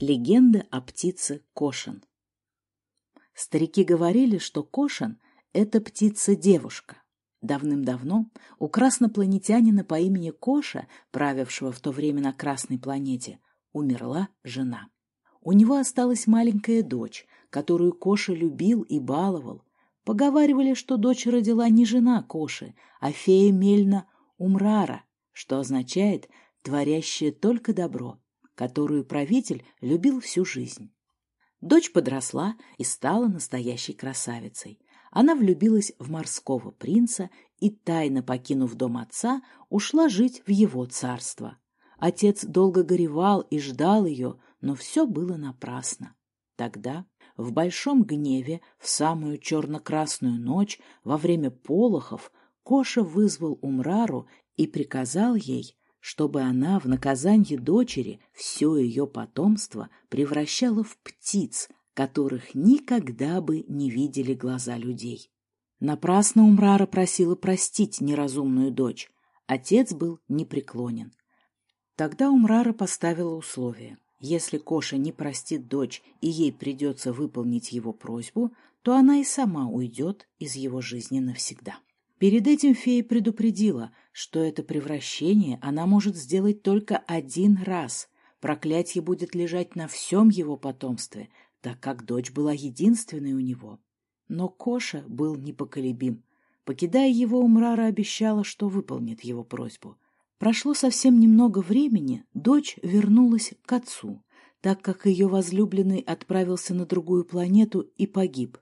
Легенда о птице Кошин. Старики говорили, что Кошин — это птица-девушка. Давным-давно у краснопланетянина по имени Коша, правившего в то время на Красной планете, умерла жена. У него осталась маленькая дочь, которую Коша любил и баловал. Поговаривали, что дочь родила не жена Коши, а фея Мельна Умрара, что означает «творящая только добро» которую правитель любил всю жизнь. Дочь подросла и стала настоящей красавицей. Она влюбилась в морского принца и, тайно покинув дом отца, ушла жить в его царство. Отец долго горевал и ждал ее, но все было напрасно. Тогда, в большом гневе, в самую черно-красную ночь, во время полохов, Коша вызвал Умрару и приказал ей чтобы она в наказанье дочери все ее потомство превращала в птиц, которых никогда бы не видели глаза людей. Напрасно Умрара просила простить неразумную дочь. Отец был непреклонен. Тогда Умрара поставила условие. Если Коша не простит дочь и ей придется выполнить его просьбу, то она и сама уйдет из его жизни навсегда. Перед этим фея предупредила, что это превращение она может сделать только один раз. Проклятье будет лежать на всем его потомстве, так как дочь была единственной у него. Но Коша был непоколебим. Покидая его, Умрара обещала, что выполнит его просьбу. Прошло совсем немного времени, дочь вернулась к отцу, так как ее возлюбленный отправился на другую планету и погиб.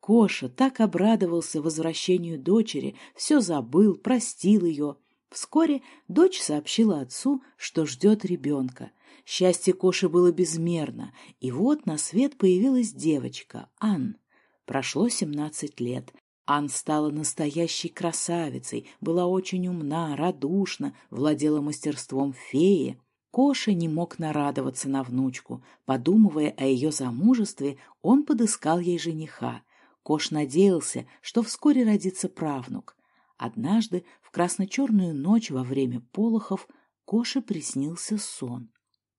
Коша так обрадовался возвращению дочери, все забыл, простил ее. Вскоре дочь сообщила отцу, что ждет ребенка. Счастье Коши было безмерно, и вот на свет появилась девочка, Ан. Прошло семнадцать лет. Ан стала настоящей красавицей, была очень умна, радушна, владела мастерством феи. Коша не мог нарадоваться на внучку. Подумывая о ее замужестве, он подыскал ей жениха. Кош надеялся, что вскоре родится правнук. Однажды, в красно-черную ночь во время полохов, Коше приснился сон.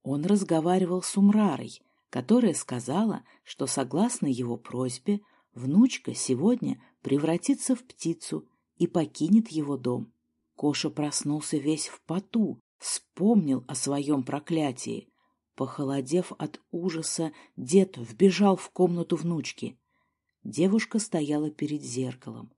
Он разговаривал с Умрарой, которая сказала, что, согласно его просьбе, внучка сегодня превратится в птицу и покинет его дом. Коша проснулся весь в поту, вспомнил о своем проклятии. Похолодев от ужаса, дед вбежал в комнату внучки. Девушка стояла перед зеркалом.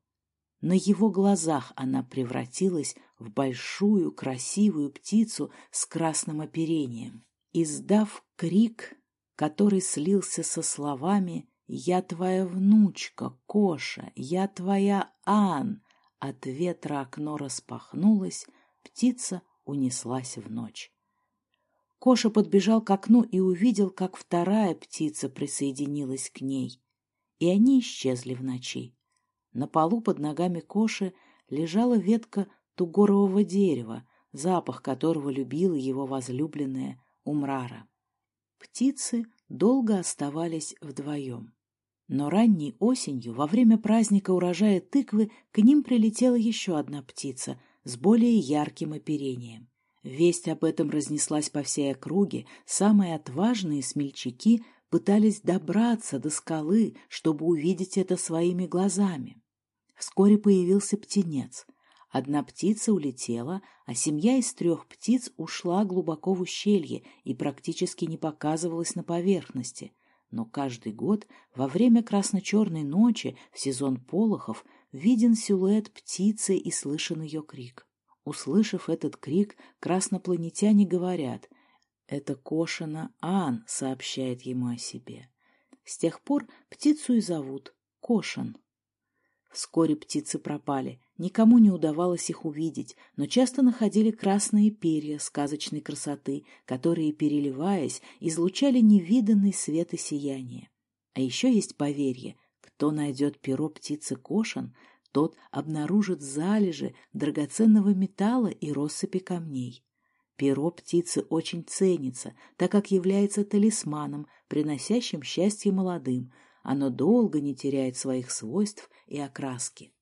На его глазах она превратилась в большую красивую птицу с красным оперением. Издав крик, который слился со словами «Я твоя внучка, Коша, я твоя Ан», от ветра окно распахнулось, птица унеслась в ночь. Коша подбежал к окну и увидел, как вторая птица присоединилась к ней и они исчезли в ночи. На полу под ногами Коши лежала ветка тугорового дерева, запах которого любила его возлюбленная Умрара. Птицы долго оставались вдвоем. Но ранней осенью, во время праздника урожая тыквы, к ним прилетела еще одна птица с более ярким оперением. Весть об этом разнеслась по всей округе, самые отважные смельчаки пытались добраться до скалы, чтобы увидеть это своими глазами. Вскоре появился птенец. Одна птица улетела, а семья из трех птиц ушла глубоко в ущелье и практически не показывалась на поверхности. Но каждый год во время красно-черной ночи в сезон полохов виден силуэт птицы и слышен ее крик. Услышав этот крик, краснопланетяне говорят — это Кошина Ан сообщает ему о себе. С тех пор птицу и зовут Кошин. Вскоре птицы пропали, никому не удавалось их увидеть, но часто находили красные перья сказочной красоты, которые, переливаясь, излучали невиданный свет и сияние. А еще есть поверье, кто найдет перо птицы Кошин, тот обнаружит залежи драгоценного металла и россыпи камней. Перо птицы очень ценится, так как является талисманом, приносящим счастье молодым. Оно долго не теряет своих свойств и окраски.